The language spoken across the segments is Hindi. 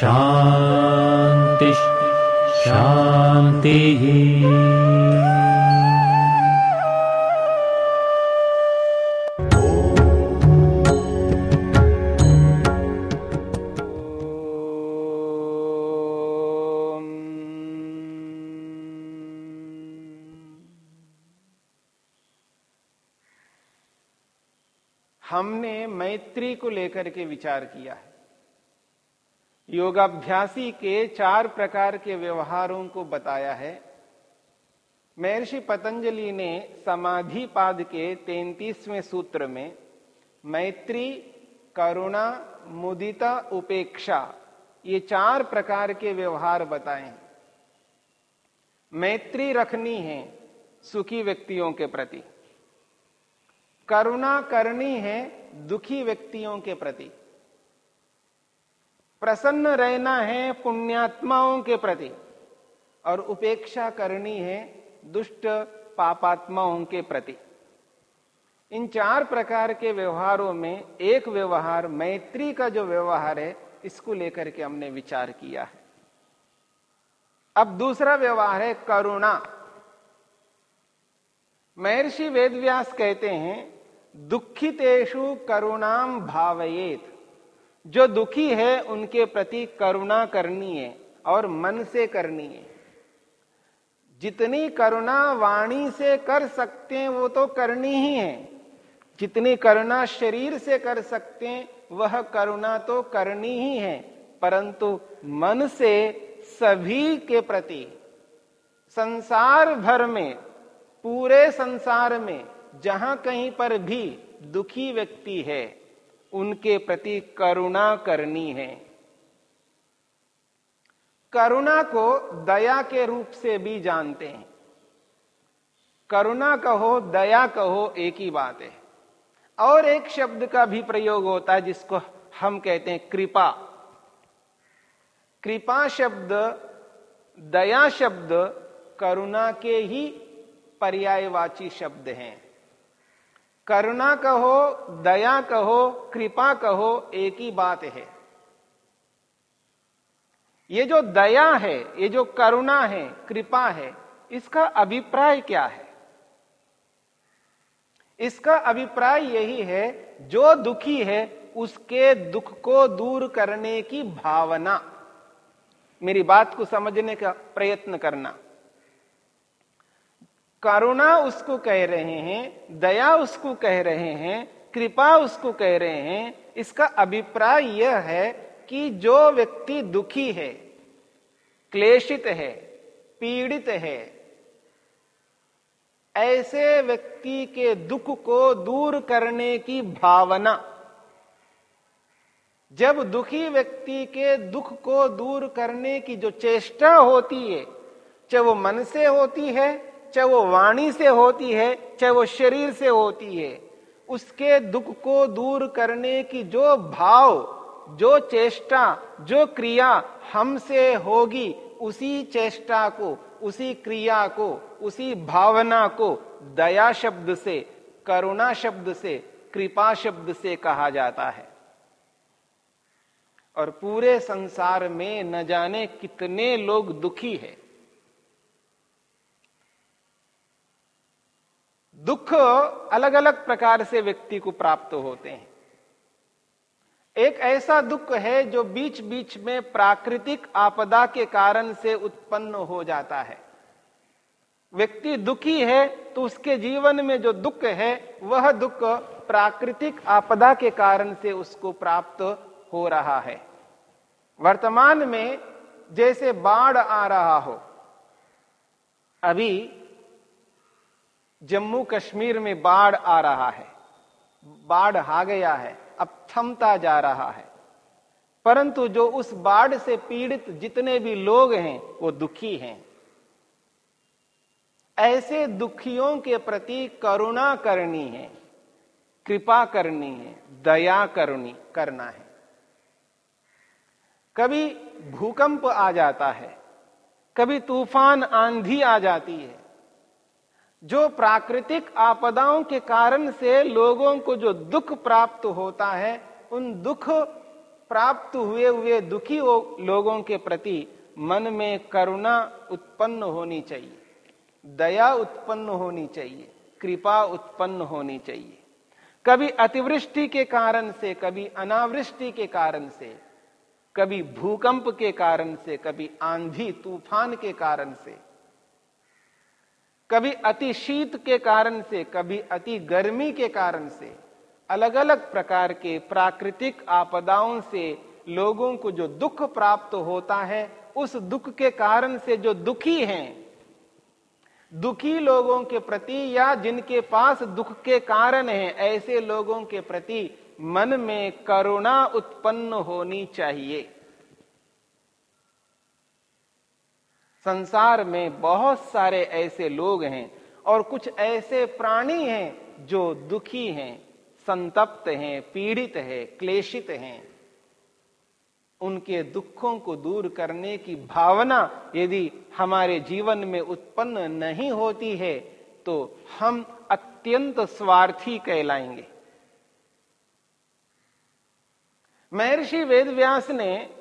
शान्तिः शान्तिः हमने मैत्री को लेकर के विचार किया है। योगाभ्यासी के चार प्रकार के व्यवहारों को बताया है। महर्षि पतंजलि ने समाधि पाद के तैतीसवें सूत्र में, मैत्री, करुणा, मुदिता, उपेक्षा, ये चार प्रकार के व्यवहार बताए हैं। मैत्री रखनी है सुखी व्यक्तियों के प्रति। करुणा करनी है दुखी व्यक्तियों के प्रति। प्रसन्न रहना है पुण्यात्माओं के प्रति। और उपेक्षा करनी है दुष्ट पापात्माओं के प्रति। इन चार प्रकार के व्यवहारों में एक व्यवहार मैत्री का जो व्यवहार है, इसको लेकर के हमने विचार किया है। अब दूसरा व्यवहार है करुणा। महर्षि वेदव्यास कहते हैं दुखितेशु करुणाम भावयेत। जो दुखी है, उनके प्रति करुणा करनी है और मन से करनी है। जितनी करुणा वाणी से कर सकते हैं, वो तो करनी ही है। जितनी करुणा शरीर से कर सकते हैं, वह करुणा तो करनी ही है। परंतु मन से सभी के प्रति, संसार भर में, पूरे संसार में, जहाँ कहीं पर भी दुखी व्यक्ति है उनके प्रति करुणा करनी है। करुणा को दया के रूप से भी जानते हैं। करुणा कहो, दया कहो, एक ही बात है। और एक शब्द का भी प्रयोग होता है जिसको हम कहते हैं कृपा। कृपा शब्द, दया शब्द करुणा के ही पर्यायवाची शब्द हैं। करुणा कहो, दया कहो, कृपा कहो, एक ही बात है। ये जो दया है, ये जो करुणा है, कृपा है, इसका अभिप्राय क्या है? इसका अभिप्राय यही है, जो दुखी है, उसके दुख को दूर करने की भावना। मेरी बात को समझने का प्रयत्न करना। करुणा उसको कह रहे हैं, दया उसको कह रहे हैं, कृपा उसको कह रहे हैं, इसका अभिप्राय यह है कि जो व्यक्ति दुखी है, क्लेशित है, पीड़ित है, ऐसे व्यक्ति के दुख को दूर करने की भावना, जब दुखी व्यक्ति के दुख को दूर करने की जो चेष्टा होती है, चाहे वो मन से होती है चाहे वो वाणी से होती है, चाहे वो शरीर से होती है, उसके दुख को दूर करने की जो भाव, जो चेष्टा, जो क्रिया हमसे होगी, उसी चेष्टा को, उसी क्रिया को, उसी भावना को दया शब्द से, करुणा शब्द से, कृपा शब्द से कहा जाता है। और पूरे संसार में न जाने कितने लोग दुखी हैं। दुख अलग अलग प्रकार से व्यक्ति को प्राप्त होते हैं। एक ऐसा दुख है जो बीच बीच में प्राकृतिक आपदा के कारण से उत्पन्न हो जाता है। व्यक्ति दुखी है तो उसके जीवन में जो दुख है, वह दुख प्राकृतिक आपदा के कारण से उसको प्राप्त हो रहा है। वर्तमान में जैसे बाढ़ आ रहा हो, अभी जम्मू कश्मीर में बाढ़ आ रहा है। बाढ़ आ गया है, अब थमता जा रहा है। परंतु जो उस बाढ़ से पीड़ित जितने भी लोग हैं, वो दुखी हैं। ऐसे दुखियों के प्रति करुणा करनी है, कृपा करनी है, दया करनी, करना है। कभी भूकंप आ जाता है, कभी तूफ़ान आंधी आ जाती है जो प्राकृतिक आपदाओं के कारण से लोगों को जो दुख प्राप्त होता है, उन दुख प्राप्त हुए हुए दुखी लोगों के प्रति मन में करुणा उत्पन्न होनी चाहिए, दया उत्पन्न होनी चाहिए, कृपा उत्पन्न होनी चाहिए। कभी अतिवृष्टि के कारण से, कभी अनावृष्टि के कारण से, कभी भूकंप के कारण से, कभी आंधी तूफ़ान के कारण से कभी अति शीत के कारण से, कभी अति गर्मी के कारण से अलग अलग प्रकार के प्राकृतिक आपदाओं से लोगों को जो दुख प्राप्त होता है, उस दुख के कारण से जो दुखी हैं, दुखी लोगों के प्रति या जिनके पास दुख के कारण है, ऐसे लोगों के प्रति मन में करुणा उत्पन्न होनी चाहिए। संसार में बहुत सारे ऐसे लोग हैं और कुछ ऐसे प्राणी हैं जो दुखी हैं, संतप्त हैं, पीड़ित हैं, क्लेशित हैं। उनके दुखों को दूर करने की भावना यदि हमारे जीवन में उत्पन्न नहीं होती है तो हम अत्यंत स्वार्थी कहलाएँगे। महर्षि वेदव्यास ने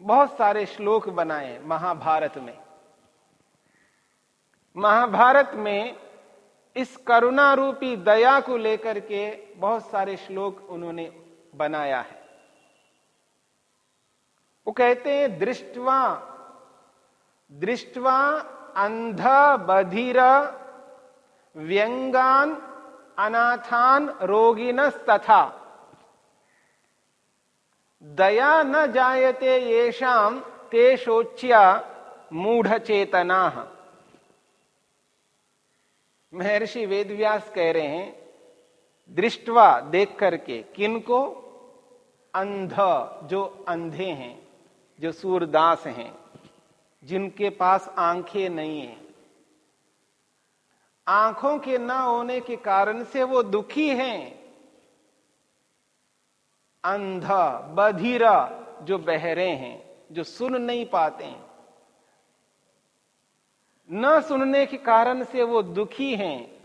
बहुत सारे श्लोक बनाए महाभारत में। महाभारत में इस करुणा रूपी दया को लेकर के बहुत सारे श्लोक उन्होंने बनाया है। वो कहते हैं, दृष्टवा दृष्टवा अंध बधिर व्यंगान अनाथान रोगिन तथा दया न जायते येषाम ते शोच्या मूढ़ चेतना महर्षि वेदव्यास कह रहे हैं, दृष्टवा देख करके किनको? अंध, जो अंधे हैं, जो सूरदास हैं, जिनके पास आँखें नहीं है। आँखों के न होने के कारण से वो दुखी हैं। अंधा, बधिरा जो बहरे हैं, जो सुन नहीं पाते हैं। न सुनने के कारण से वो दुखी हैं।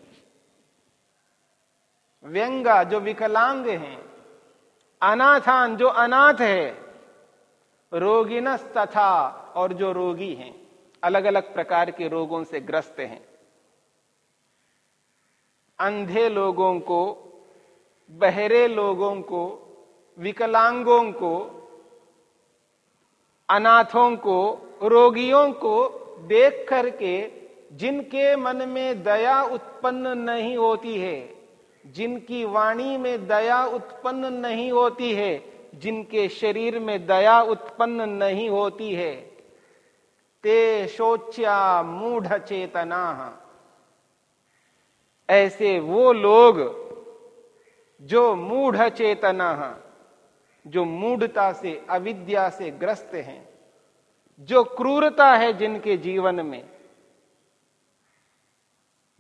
व्यंगा जो विकलांग हैं, अनाथान जो अनाथ है, रोगिनस तथा और जो रोगी हैं अलग अलग प्रकार के रोगों से ग्रस्त हैं। अंधे लोगों को, बहरे लोगों को विकलांगों को, अनाथों को, रोगियों को देख करके जिनके मन में दया उत्पन्न नहीं होती है, जिनकी वाणी में दया उत्पन्न नहीं होती है, जिनके शरीर में दया उत्पन्न नहीं होती है। ते शोच्या मूढ़ चेतना। ऐसे वो लोग जो मूढ़ चेतना। जो मूढ़ता से, अविद्या से ग्रस्त हैं, जो क्रूरता है जिनके जीवन में,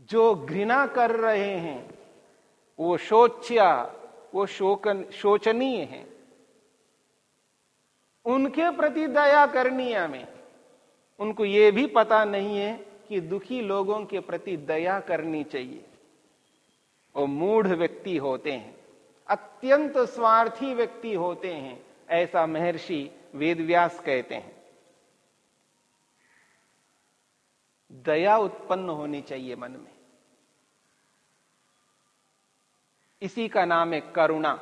जो घृणा कर रहे हैं, वो शोच्या, वो शोकन, शोचनीय है। उनके प्रति दया करनी है हमें उनको यह भी पता नहीं है कि दुखी लोगों के प्रति दया करनी चाहिए। वो मूढ़ व्यक्ति होते हैं। अत्यंत स्वार्थी व्यक्ति होते हैं, ऐसा महर्षि वेदव्यास कहते हैं। दया उत्पन्न होनी चाहिए मन में। इसी का नाम है करुणा।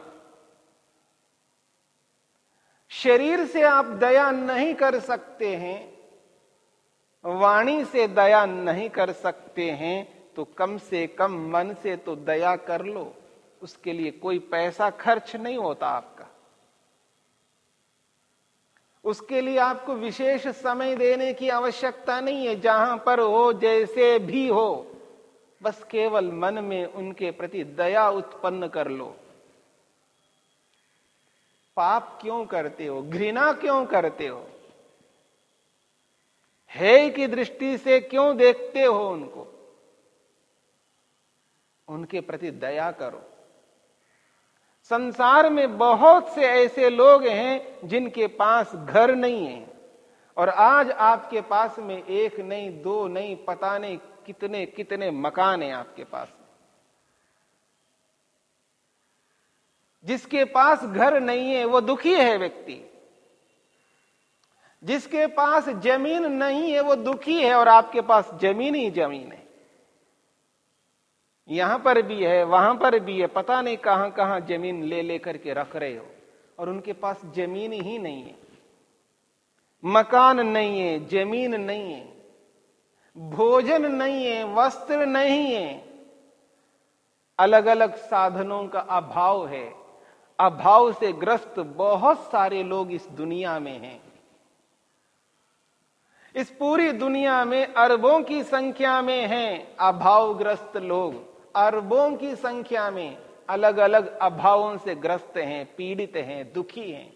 शरीर से आप दया नहीं कर सकते हैं, वाणी से दया नहीं कर सकते हैं तो कम से कम मन से तो दया कर लो। उसके लिए कोई पैसा खर्च नहीं होता आपका। उसके लिए आपको विशेष समय देने की आवश्यकता नहीं है, जहाँ पर हो, जैसे भी हो। बस केवल मन में उनके प्रति दया उत्पन्न कर लो। पाप क्यों करते हो? घृणा क्यों करते हो? है की दृष्टि से क्यों देखते हो उनको? उनके प्रति दया करो। संसार में बहुत से ऐसे लोग हैं जिनके पास घर नहीं है। और आज आपके पास में एक नहीं, दो नहीं, पता नहीं कितने कितने मकान हैं आपके पास जिसके पास घर नहीं है, वो दुखी है व्यक्ति। जिसके पास ज़मीन नहीं है, वो दुखी है और आपके पास ज़मीन ही ज़मीन है। यहाँ पर भी है, वहाँ पर भी है, पता नहीं कहाँ कहाँ ज़मीन ले लेकर के रख रहे हो, और उनके पास ज़मीन ही नहीं है, मकान नहीं है, ज़मीन नहीं है, भोजन नहीं है, वस्त्र नहीं है अलग अलग साधनों का अभाव है, अभाव से ग्रस्त बहुत सारे लोग इस दुनिया में हैं। इस पूरी दुनिया में अरबों की संख्या में हैं अभावग्रस्त लोग। अरबों की संख्या में अलग अलग अभावों से ग्रस्त हैं, पीड़ित हैं, दुखी हैं।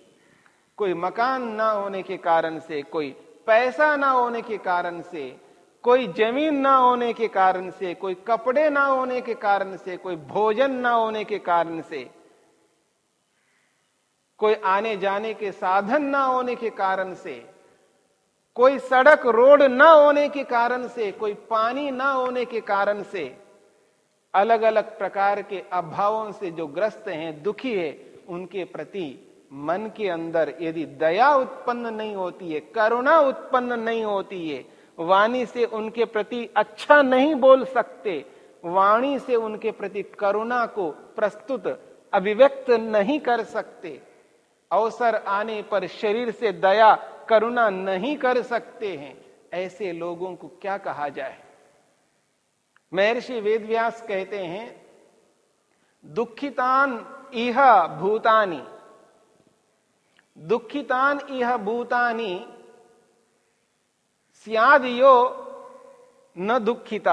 कोई मकान ना होने के कारण से, कोई पैसा ना होने के कारण से, कोई ज़मीन ना होने के कारण से, कोई कपड़े ना होने के कारण से, कोई भोजन ना होने के कारण से, कोई आने जाने के साधन ना होने के कारण से, कोई सड़क रोड ना होने के कारण से, कोई पानी ना होने के कारण से अलग अलग प्रकार के अभावों से जो ग्रस्त हैं, दुखी है, उनके प्रति मन के अंदर यदि दया उत्पन्न नहीं होती है, करुणा उत्पन्न नहीं होती है, वाणी से उनके प्रति अच्छा नहीं बोल सकते, वाणी से उनके प्रति करुणा को प्रस्तुत अभिव्यक्त नहीं कर सकते, अवसर आने पर शरीर से दया, करुणा नहीं कर सकते हैं, ऐसे लोगों को क्या कहा जाए? महर्षि वेदव्यास कहते हैं, दुखितान इह भूतानी। दुखितान इह भूतानी सियाद यो न दुखित।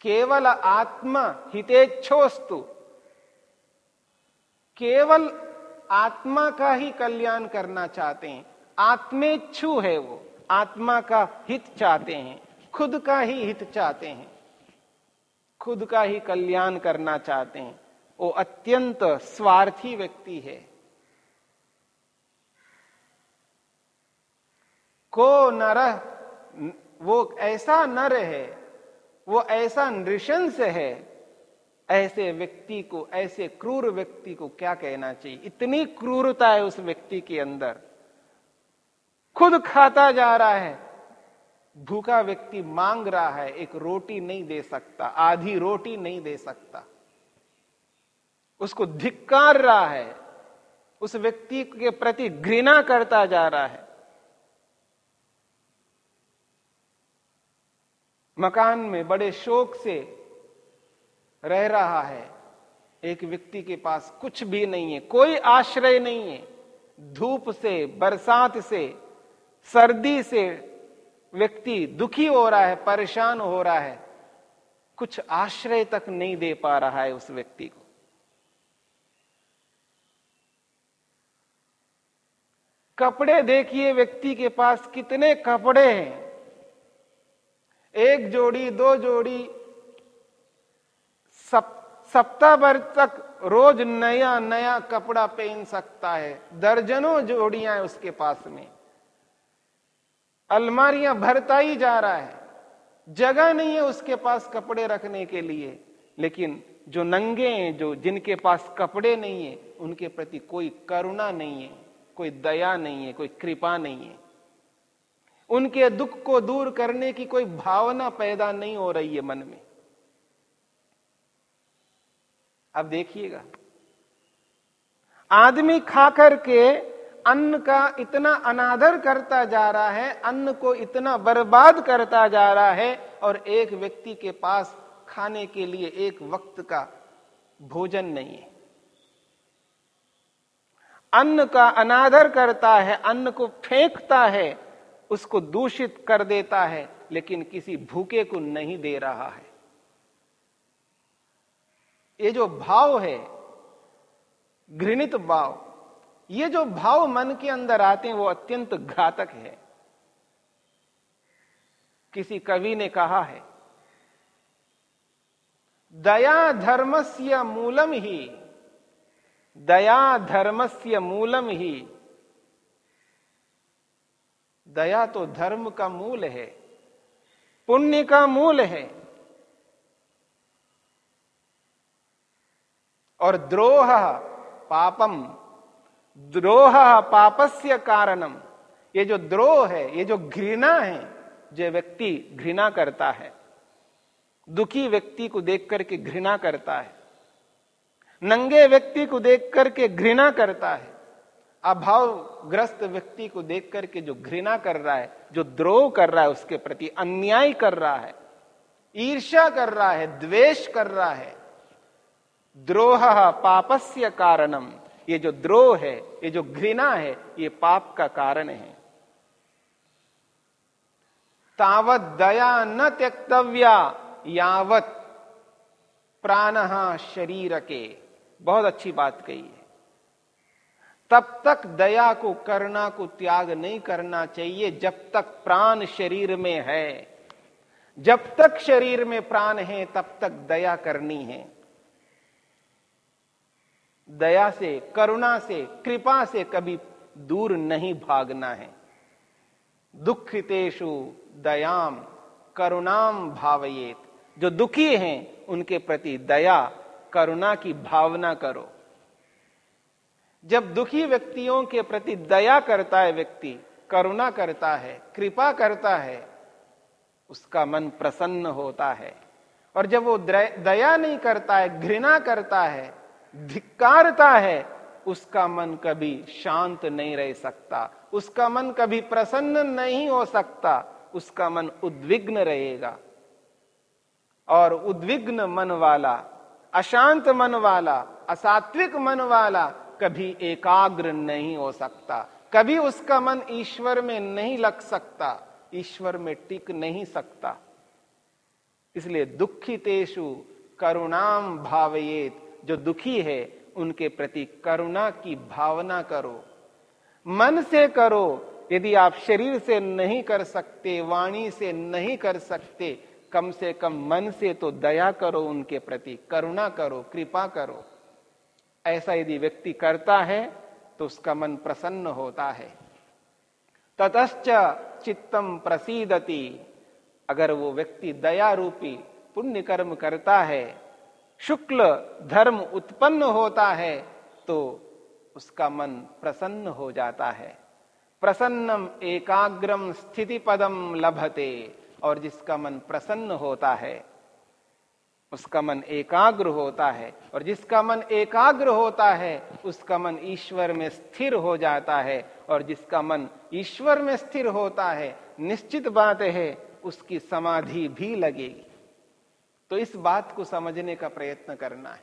केवल आत्मा हितेच्छोस्तु केवल आत्मा का ही कल्याण करना चाहते हैं। आत्मेच्छु है वो। आत्मा का हित चाहते हैं। खुद का ही हित चाहते हैं। खुद का ही कल्याण करना चाहते हैं। वो अत्यंत स्वार्थी व्यक्ति है। को नर, वो ऐसा नर है, वो ऐसा नृशंस है, ऐसे व्यक्ति को, ऐसे क्रूर व्यक्ति को क्या कहना चाहिए? इतनी क्रूरता है उस व्यक्ति के अंदर। खुद खाता जा रहा है। भूखा व्यक्ति मांग रहा है, एक रोटी नहीं दे सकता, आधी रोटी नहीं दे सकता। उसको धिक्कार रहा है, उस व्यक्ति के प्रति घृणा करता जा रहा है। मकान में बड़े शोक से रह रहा है, एक व्यक्ति के पास कुछ भी नहीं है, कोई आश्रय नहीं है। धूप से, बरसात से, सर्दी से व्यक्ति दुखी हो रहा है परेशान हो रहा है कुछ आश्रय तक नहीं दे पा रहा है उस व्यक्ति को। कपड़े देखिए व्यक्ति के पास कितने कपड़े हैं। एक जोड़ी दो जोड़ी सप, सप्ताह भर तक रोज नया नया कपड़ा पहन सकता है। दर्जनों जोड़ियाँ उसके पास में। अलमारियाँ भरता ही जा रहा है। जगह नहीं है उसके पास कपड़े रखने के लिए, लेकिन जो नंगे हैं, जो जिनके पास कपड़े नहीं है, उनके प्रति कोई करुणा नहीं है, कोई दया नहीं है, कोई कृपा नहीं है। उनके दुख को दूर करने की कोई भावना पैदा नहीं हो रही है मन में। अब देखिएगा, आदमी खा करके अन्न का इतना अनादर करता जा रहा है, अन्न को इतना बर्बाद करता जा रहा है और एक व्यक्ति के पास खाने के लिए एक वक्त का भोजन नहीं है। अन्न का अनादर करता है, अन्न को फेंकता है, उसको दूषित कर देता है, लेकिन किसी भूखे को नहीं दे रहा है। ये जो भाव है, घृणित भाव ये जो भाव मन के अंदर आते हैं, वो अत्यंत घातक है। किसी कवि ने कहा है, दया धर्मस्य मूलम ही, दया धर्मस्य मूलम ही। दया तो धर्म का मूल है, पुण्य का मूल है, और द्रोह पापम द्रोह पापस्य कारणम। ये जो द्रोह है, ये जो घृणा है, जो व्यक्ति घृणा करता है, दुखी व्यक्ति को देख करके घृणा करता है, नंगे व्यक्ति को देख करके घृणा करता है, अभावग्रस्त व्यक्ति को देख करके जो घृणा कर रहा है, जो द्रोह कर रहा है, उसके प्रति अन्याय कर रहा है, ईर्ष्या कर रहा है, द्वेष कर रहा है, द्रोह पापस्य कारणम। ये जो द्रोह है, ये जो घृणा है, ये पाप का कारण है। तावत दया न त्यक्तव्या, यावत प्राण शरीर के बहुत अच्छी बात कही है। तब तक दया को करना को त्याग नहीं करना चाहिए, जब तक प्राण शरीर में है। जब तक शरीर में प्राण है, तब तक दया करनी है। दया से, करुणा से, कृपा से कभी दूर नहीं भागना है। दुखितेशु दयाम, करुणाम भावयेत। जो दुखी हैं, उनके प्रति दया, करुणा की भावना करो। जब दुखी व्यक्तियों के प्रति दया करता है व्यक्ति, करुणा करता है, कृपा करता है, उसका मन प्रसन्न होता है। और जब वो दया नहीं करता है, घृणा करता है धिक्कारता है, उसका मन कभी शांत नहीं रह सकता, उसका मन कभी प्रसन्न नहीं हो सकता, उसका मन उद्विग्न रहेगा। और उद्विग्न मन वाला, अशांत मन वाला, असात्विक मन वाला कभी एकाग्र नहीं हो सकता, कभी उसका मन ईश्वर में नहीं लग सकता, ईश्वर में टिक नहीं सकता। इसलिए दुखितेशु करुणाम भावयेत जो दुखी है, उनके प्रति करुणा की भावना करो। मन से करो, यदि आप शरीर से नहीं कर सकते, वाणी से नहीं कर सकते, कम से कम मन से तो दया करो, उनके प्रति करुणा करो, कृपा करो। ऐसा यदि व्यक्ति करता है तो उसका मन प्रसन्न होता है। ततश्च चित्तम प्रसीदति। अगर वो व्यक्ति दया रूपी पुण्य कर्म करता है शुक्ल धर्म उत्पन्न होता है तो उसका मन प्रसन्न हो जाता है। प्रसन्नम एकाग्रम स्थिति पदम लभते, और जिसका मन प्रसन्न होता है, उसका मन एकाग्र होता है, और जिसका मन एकाग्र होता है, उसका मन ईश्वर में स्थिर हो जाता है, और जिसका मन ईश्वर में स्थिर होता है, निश्चित बात है, उसकी समाधि भी लगेगी। तो इस बात को समझने का प्रयत्न करना है।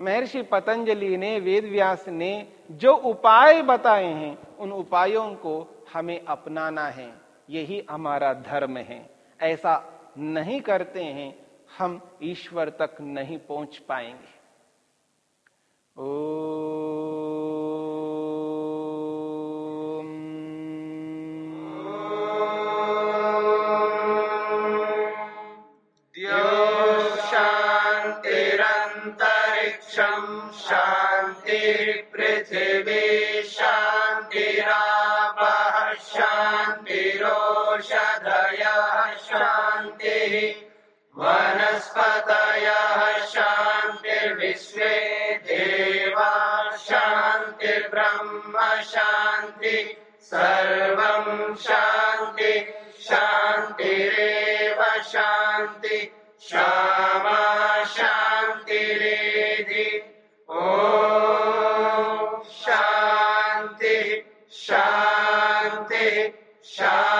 महर्षि पतंजलि ने वेद व्यास ने जो उपाय बताए हैं, उन उपायों को हमें अपनाना है। यही हमारा धर्म है। ऐसा नहीं करते हैं, हम ईश्वर तक नहीं पहुँच पाएँगे। ओ शांतिरा शान्तिरोषधयः शान्तिः वनस्पतयः शान्तिर्विश्वे देवा शान्तिर्ब्रह्म शांति सर्व शांति शांतिरव शांति शांति Tchau.